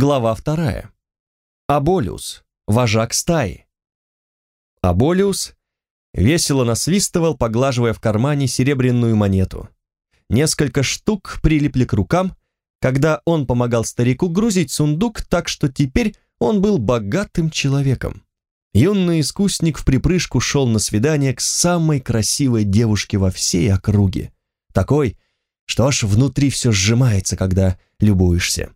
Глава вторая. Аболиус, вожак стаи. Аболиус весело насвистывал, поглаживая в кармане серебряную монету. Несколько штук прилипли к рукам, когда он помогал старику грузить сундук, так что теперь он был богатым человеком. Юный искусник в припрыжку шел на свидание к самой красивой девушке во всей округе. Такой, что аж внутри все сжимается, когда любуешься.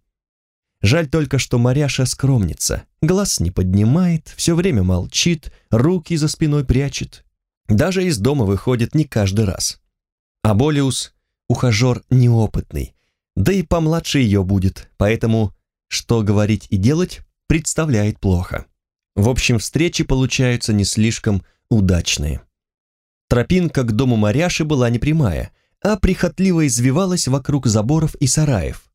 Жаль только, что Маряша скромница, глаз не поднимает, все время молчит, руки за спиной прячет. Даже из дома выходит не каждый раз. А Болиус — ухажер неопытный, да и помладше ее будет, поэтому что говорить и делать представляет плохо. В общем, встречи получаются не слишком удачные. Тропинка к дому Маряши была не прямая, а прихотливо извивалась вокруг заборов и сараев.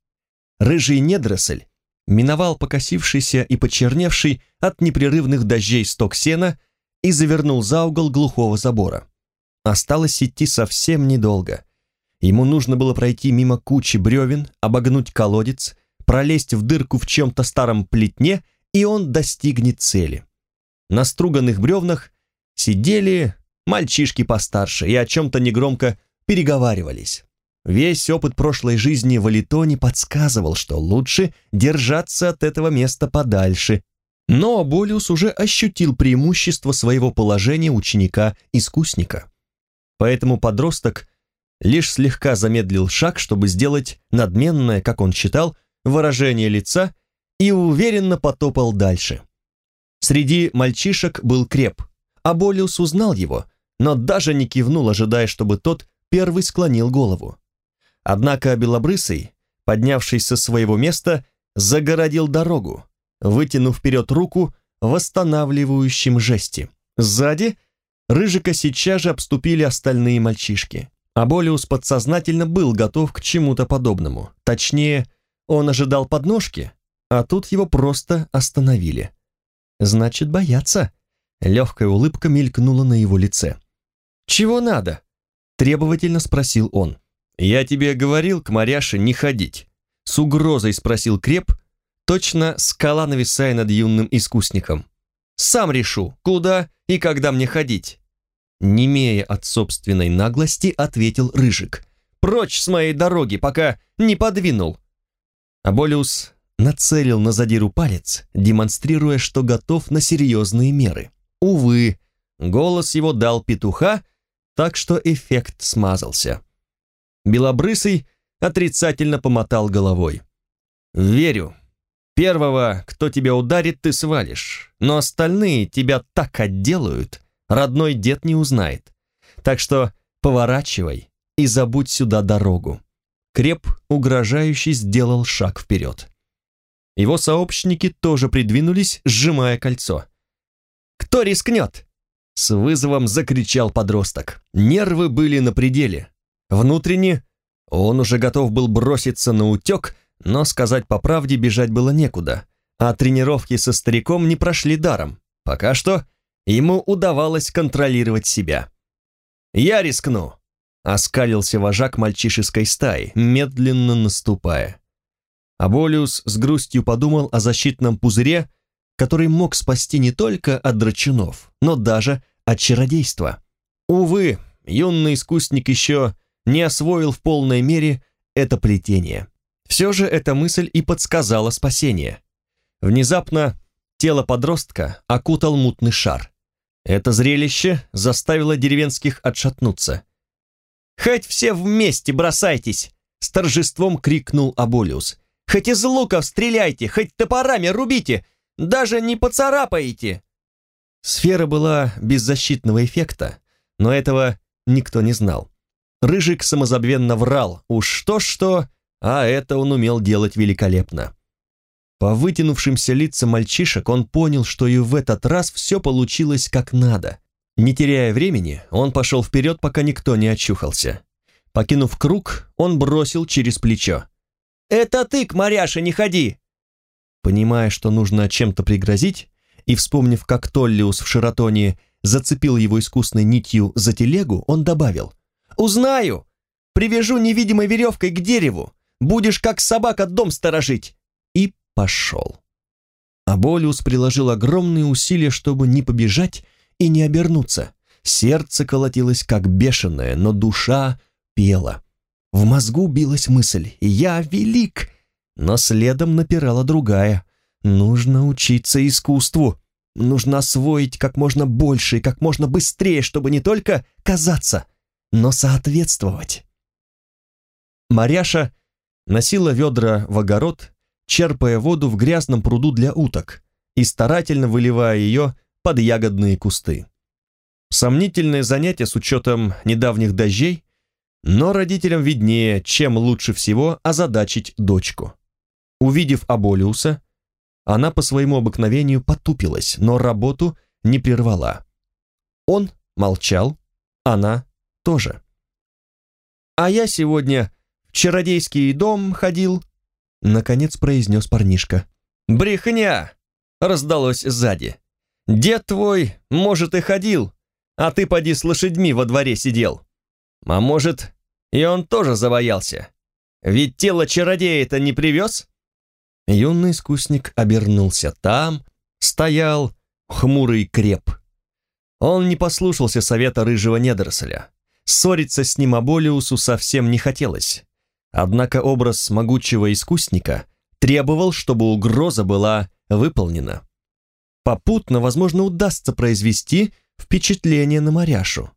Рыжий недросль миновал покосившийся и почерневший от непрерывных дождей сток сена и завернул за угол глухого забора. Осталось идти совсем недолго. Ему нужно было пройти мимо кучи бревен, обогнуть колодец, пролезть в дырку в чем-то старом плетне, и он достигнет цели. На струганных бревнах сидели мальчишки постарше и о чем-то негромко переговаривались. Весь опыт прошлой жизни в Алитоне подсказывал, что лучше держаться от этого места подальше, но Болиус уже ощутил преимущество своего положения ученика-искусника. Поэтому подросток лишь слегка замедлил шаг, чтобы сделать надменное, как он считал, выражение лица и уверенно потопал дальше. Среди мальчишек был креп, а Болиус узнал его, но даже не кивнул, ожидая, чтобы тот первый склонил голову. Однако Белобрысый, поднявшись со своего места, загородил дорогу, вытянув вперед руку в восстанавливающем жесте. Сзади Рыжика сейчас же обступили остальные мальчишки. А Болиус подсознательно был готов к чему-то подобному. Точнее, он ожидал подножки, а тут его просто остановили. «Значит, боятся?» Легкая улыбка мелькнула на его лице. «Чего надо?» Требовательно спросил он. «Я тебе говорил к Маряше не ходить». С угрозой спросил Креп, точно скала нависая над юным искусником. «Сам решу, куда и когда мне ходить». Немея от собственной наглости, ответил Рыжик. «Прочь с моей дороги, пока не подвинул». Аболиус нацелил на задиру палец, демонстрируя, что готов на серьезные меры. Увы, голос его дал петуха, так что эффект смазался. Белобрысый отрицательно помотал головой. «Верю. Первого, кто тебя ударит, ты свалишь, но остальные тебя так отделают, родной дед не узнает. Так что поворачивай и забудь сюда дорогу». Креп, угрожающий, сделал шаг вперед. Его сообщники тоже придвинулись, сжимая кольцо. «Кто рискнет?» С вызовом закричал подросток. Нервы были на пределе. Внутренне он уже готов был броситься на утек, но сказать по правде бежать было некуда, а тренировки со стариком не прошли даром. Пока что ему удавалось контролировать себя. «Я рискну», — оскалился вожак мальчишеской стаи, медленно наступая. Аболиус с грустью подумал о защитном пузыре, который мог спасти не только от драчунов, но даже от чародейства. Увы, юный искусник еще не освоил в полной мере это плетение. Все же эта мысль и подсказала спасение. Внезапно тело подростка окутал мутный шар. Это зрелище заставило деревенских отшатнуться. «Хоть все вместе бросайтесь!» С торжеством крикнул Аболиус. «Хоть из луков стреляйте, хоть топорами рубите! Даже не поцарапаете!» Сфера была без защитного эффекта, но этого никто не знал. Рыжик самозабвенно врал, уж что-что, а это он умел делать великолепно. По вытянувшимся лицам мальчишек он понял, что и в этот раз все получилось как надо. Не теряя времени, он пошел вперед, пока никто не очухался. Покинув круг, он бросил через плечо. «Это ты к Маряше не ходи!» Понимая, что нужно чем-то пригрозить, и вспомнив, как Толлиус в Шератоне зацепил его искусной нитью за телегу, он добавил «Узнаю! Привяжу невидимой веревкой к дереву! Будешь как собака дом сторожить!» И пошел. Аболиус приложил огромные усилия, чтобы не побежать и не обернуться. Сердце колотилось как бешеное, но душа пела. В мозгу билась мысль «Я велик!», но следом напирала другая. «Нужно учиться искусству, нужно освоить как можно больше и как можно быстрее, чтобы не только казаться, но соответствовать». Маряша носила ведра в огород, черпая воду в грязном пруду для уток и старательно выливая ее под ягодные кусты. Сомнительное занятие с учетом недавних дождей, но родителям виднее, чем лучше всего озадачить дочку. Увидев Аболиуса, она по своему обыкновению потупилась, но работу не прервала. Он молчал, она тоже. «А я сегодня в чародейский дом ходил», — наконец произнес парнишка. «Брехня!» — раздалось сзади. «Дед твой, может, и ходил, а ты поди с лошадьми во дворе сидел. А может, и он тоже завоялся. Ведь тело чародея-то не привез?» Юный искусник обернулся. Там стоял хмурый креп. Он не послушался совета рыжего недоросля. Ссориться с ним Аболиусу совсем не хотелось. Однако образ могучего искусника требовал, чтобы угроза была выполнена. Попутно, возможно, удастся произвести впечатление на моряшу.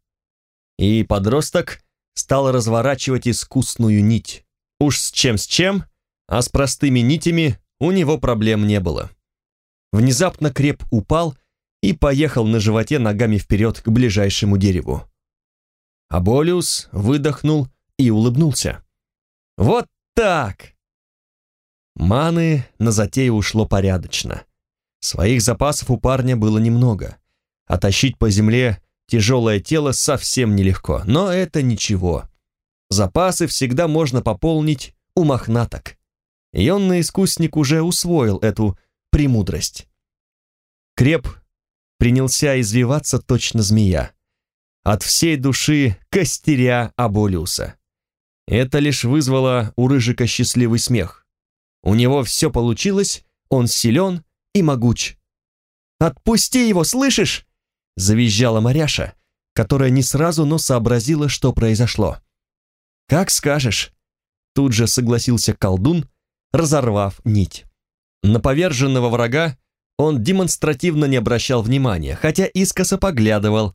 И подросток стал разворачивать искусную нить. Уж с чем с чем, а с простыми нитями у него проблем не было. Внезапно креп упал и поехал на животе ногами вперед к ближайшему дереву. Аболиус выдохнул и улыбнулся. «Вот так!» Маны на затею ушло порядочно. Своих запасов у парня было немного, а тащить по земле тяжелое тело совсем нелегко, но это ничего. Запасы всегда можно пополнить у мохнаток. Ионный искусник уже усвоил эту премудрость. Креп принялся извиваться точно змея. От всей души костеря Аболиуса. Это лишь вызвало у Рыжика счастливый смех. У него все получилось, он силен и могуч. «Отпусти его, слышишь?» завизжала Маряша, которая не сразу, но сообразила, что произошло. «Как скажешь», тут же согласился колдун, разорвав нить. На поверженного врага он демонстративно не обращал внимания, хотя искоса поглядывал,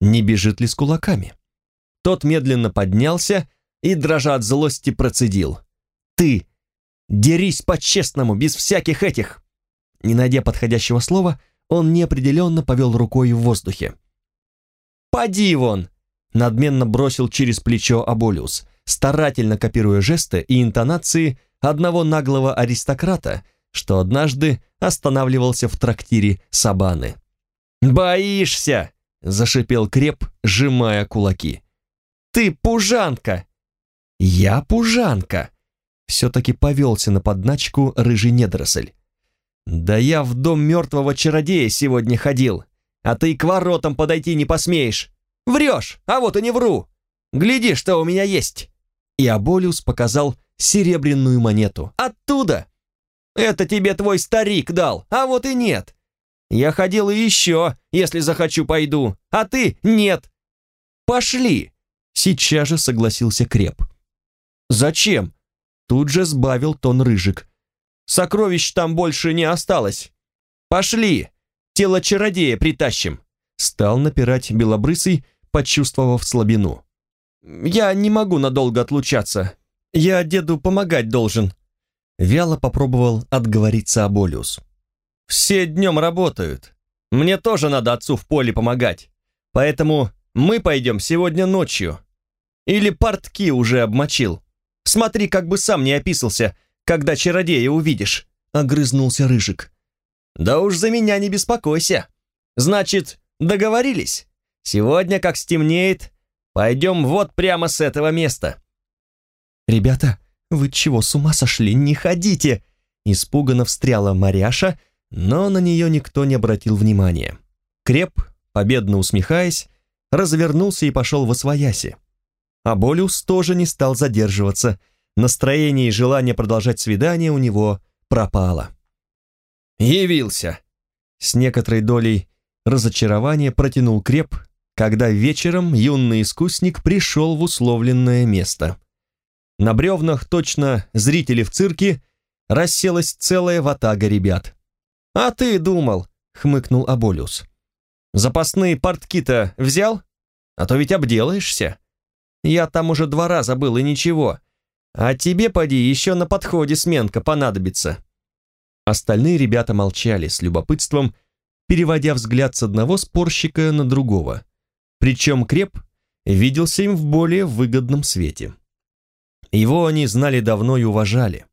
не бежит ли с кулаками. Тот медленно поднялся и, дрожа от злости, процедил. «Ты! Дерись по-честному, без всяких этих!» Не найдя подходящего слова, он неопределенно повел рукой в воздухе. «Поди вон!» надменно бросил через плечо Аболиус, старательно копируя жесты и интонации одного наглого аристократа, что однажды останавливался в трактире Сабаны. «Боишься!» — зашипел Креп, сжимая кулаки. «Ты пужанка!» «Я пужанка!» Все-таки повелся на подначку рыжий недоросль. «Да я в дом мертвого чародея сегодня ходил, а ты к воротам подойти не посмеешь. Врешь, а вот и не вру. Гляди, что у меня есть!» И Аболиус показал серебряную монету. «Оттуда! Это тебе твой старик дал, а вот и нет. Я ходил и еще, если захочу, пойду, а ты нет. Пошли!» Сейчас же согласился Креп. «Зачем?» Тут же сбавил тон Рыжик. «Сокровищ там больше не осталось. Пошли, тело чародея притащим!» Стал напирать Белобрысый, почувствовав слабину. «Я не могу надолго отлучаться. Я деду помогать должен». Вяло попробовал отговориться Аболиус. «Все днем работают. Мне тоже надо отцу в поле помогать. Поэтому мы пойдем сегодня ночью. Или портки уже обмочил. Смотри, как бы сам не описался, когда чародея увидишь», — огрызнулся Рыжик. «Да уж за меня не беспокойся. Значит, договорились? Сегодня, как стемнеет, пойдем вот прямо с этого места». «Ребята, вы чего, с ума сошли? Не ходите!» Испуганно встряла Маряша, но на нее никто не обратил внимания. Креп, победно усмехаясь, развернулся и пошел во свояси. А Болиус тоже не стал задерживаться. Настроение и желание продолжать свидание у него пропало. Явился. С некоторой долей разочарования протянул креп, когда вечером юный искусник пришел в условленное место. На бревнах, точно зрители в цирке, расселась целая ватага ребят. «А ты думал», — хмыкнул Аболиус. «Запасные портки-то взял? А то ведь обделаешься. Я там уже два раза был, и ничего. А тебе, поди, еще на подходе сменка понадобится». Остальные ребята молчали с любопытством, переводя взгляд с одного спорщика на другого. Причем Креп виделся им в более выгодном свете. Его они знали давно и уважали.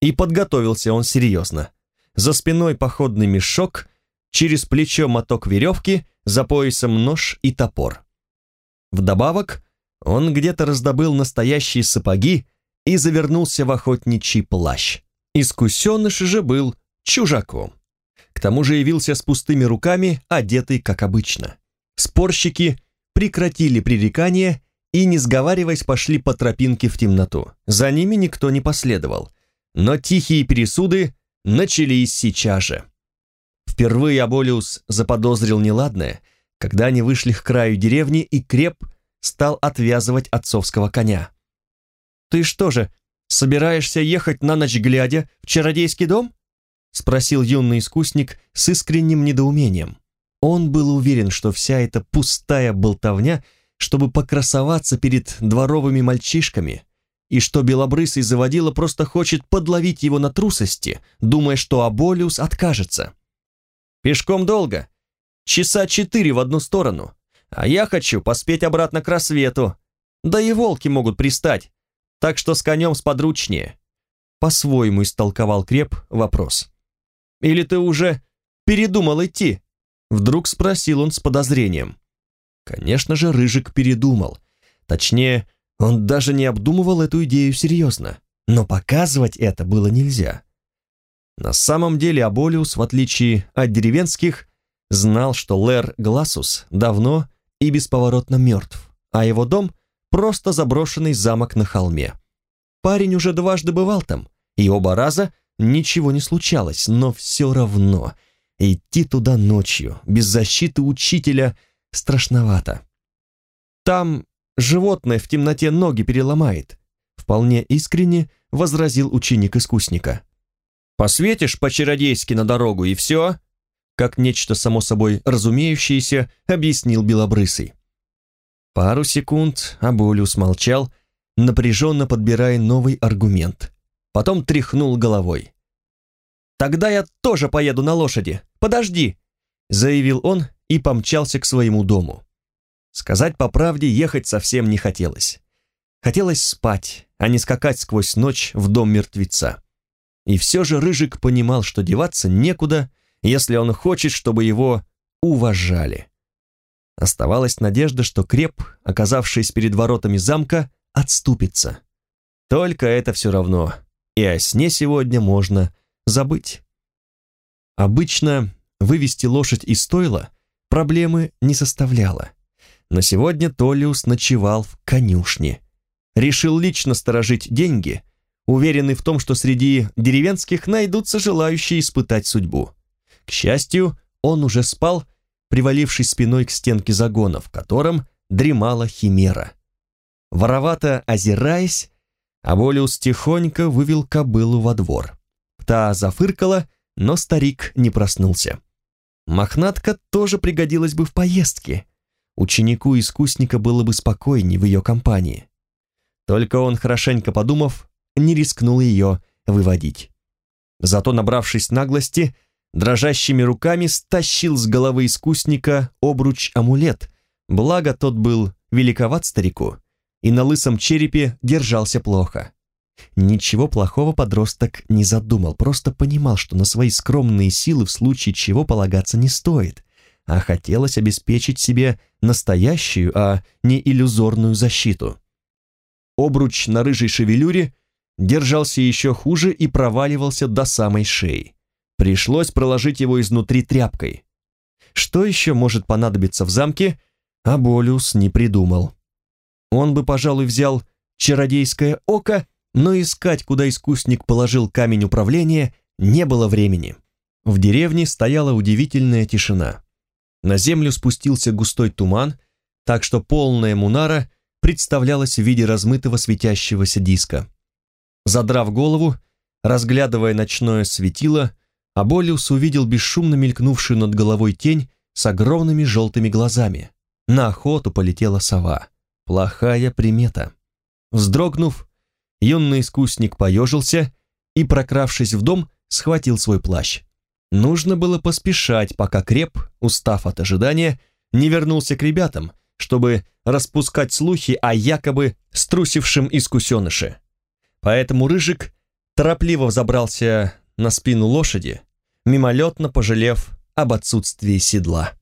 И подготовился он серьезно. За спиной походный мешок, через плечо моток веревки, за поясом нож и топор. Вдобавок, он где-то раздобыл настоящие сапоги и завернулся в охотничий плащ. Искусеныш же был чужаком. К тому же явился с пустыми руками, одетый как обычно. Спорщики прекратили пререкание и, не сговариваясь, пошли по тропинке в темноту. За ними никто не последовал. Но тихие пересуды начались сейчас же. Впервые Аболиус заподозрил неладное, когда они вышли к краю деревни, и Креп стал отвязывать отцовского коня. «Ты что же, собираешься ехать на ночь глядя в чародейский дом?» спросил юный искусник с искренним недоумением. Он был уверен, что вся эта пустая болтовня, чтобы покрасоваться перед дворовыми мальчишками, и что белобрысый заводила просто хочет подловить его на трусости, думая, что Аболиус откажется. «Пешком долго. Часа четыре в одну сторону. А я хочу поспеть обратно к рассвету. Да и волки могут пристать, так что с конем сподручнее. По-своему истолковал Креп вопрос. «Или ты уже передумал идти?» Вдруг спросил он с подозрением. Конечно же, Рыжик передумал. Точнее, он даже не обдумывал эту идею серьезно. Но показывать это было нельзя. На самом деле Аболиус, в отличие от деревенских, знал, что Лэр Гласус давно и бесповоротно мертв, а его дом просто заброшенный замок на холме. Парень уже дважды бывал там, и оба раза ничего не случалось, но все равно идти туда ночью, без защиты учителя, страшновато. Там животное в темноте ноги переломает, вполне искренне возразил ученик искусника. Посветишь по-чародейски на дорогу и все, как нечто само собой разумеющееся, объяснил Белобрысый. Пару секунд Аболиус молчал, напряженно подбирая новый аргумент. Потом тряхнул головой. «Тогда я тоже поеду на лошади. Подожди!» заявил он и помчался к своему дому. Сказать по правде, ехать совсем не хотелось. Хотелось спать, а не скакать сквозь ночь в дом мертвеца. И все же Рыжик понимал, что деваться некуда, если он хочет, чтобы его уважали. Оставалась надежда, что Креп, оказавшись перед воротами замка, отступится. Только это все равно, и о сне сегодня можно забыть. Обычно вывести лошадь из стойла проблемы не составляло. Но сегодня Толиус ночевал в конюшне. Решил лично сторожить деньги, уверенный в том, что среди деревенских найдутся желающие испытать судьбу. К счастью, он уже спал, привалившись спиной к стенке загона, в котором дремала химера. Воровато озираясь, Аболиус тихонько вывел кобылу во двор. Та зафыркала, но старик не проснулся. Мохнатка тоже пригодилась бы в поездке. Ученику-искусника было бы спокойнее в ее компании. Только он, хорошенько подумав, не рискнул ее выводить. Зато, набравшись наглости, дрожащими руками стащил с головы искусника обруч-амулет, благо тот был великоват старику и на лысом черепе держался плохо. Ничего плохого подросток не задумал, просто понимал, что на свои скромные силы в случае чего полагаться не стоит, а хотелось обеспечить себе настоящую, а не иллюзорную защиту. Обруч на рыжей шевелюре держался еще хуже и проваливался до самой шеи. Пришлось проложить его изнутри тряпкой. Что еще может понадобиться в замке, Аболиус не придумал. Он бы, пожалуй, взял чародейское око, но искать, куда искусник положил камень управления, не было времени. В деревне стояла удивительная тишина. На землю спустился густой туман, так что полная мунара представлялась в виде размытого светящегося диска. Задрав голову, разглядывая ночное светило, Аболиус увидел бесшумно мелькнувшую над головой тень с огромными желтыми глазами. На охоту полетела сова. Плохая примета. Вздрогнув, юный искусник поежился и, прокравшись в дом, схватил свой плащ. Нужно было поспешать, пока Креп, устав от ожидания, не вернулся к ребятам, чтобы распускать слухи о якобы струсившем искусеныше. Поэтому Рыжик торопливо взобрался на спину лошади, мимолетно пожалев об отсутствии седла.